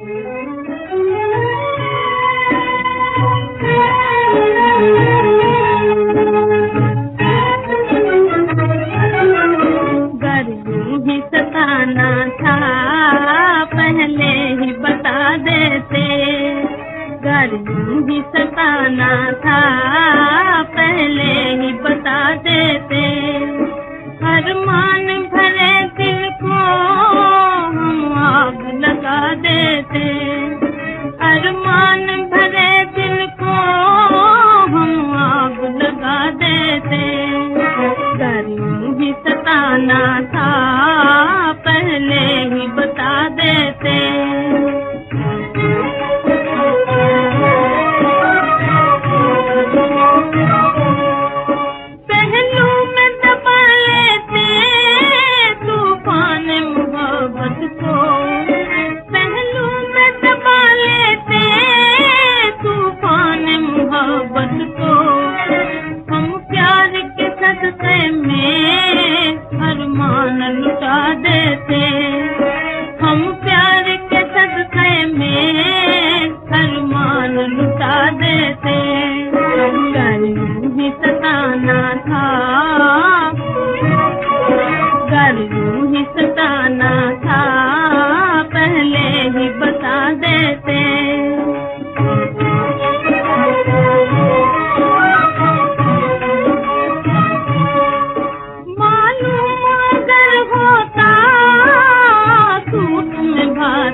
सताना था पहले ही बता देते। भी सताना था पहले ही बता देते। लगा देते। अरमान मोहब्बत को। हम प्यार के सदते में हर मान लुटा देते। हम प्यार के सदते में हर मान लुटा देते। कल ही सताना था। कल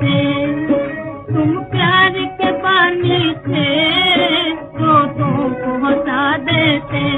से तुम प्यार के पानी से तो को हटा देते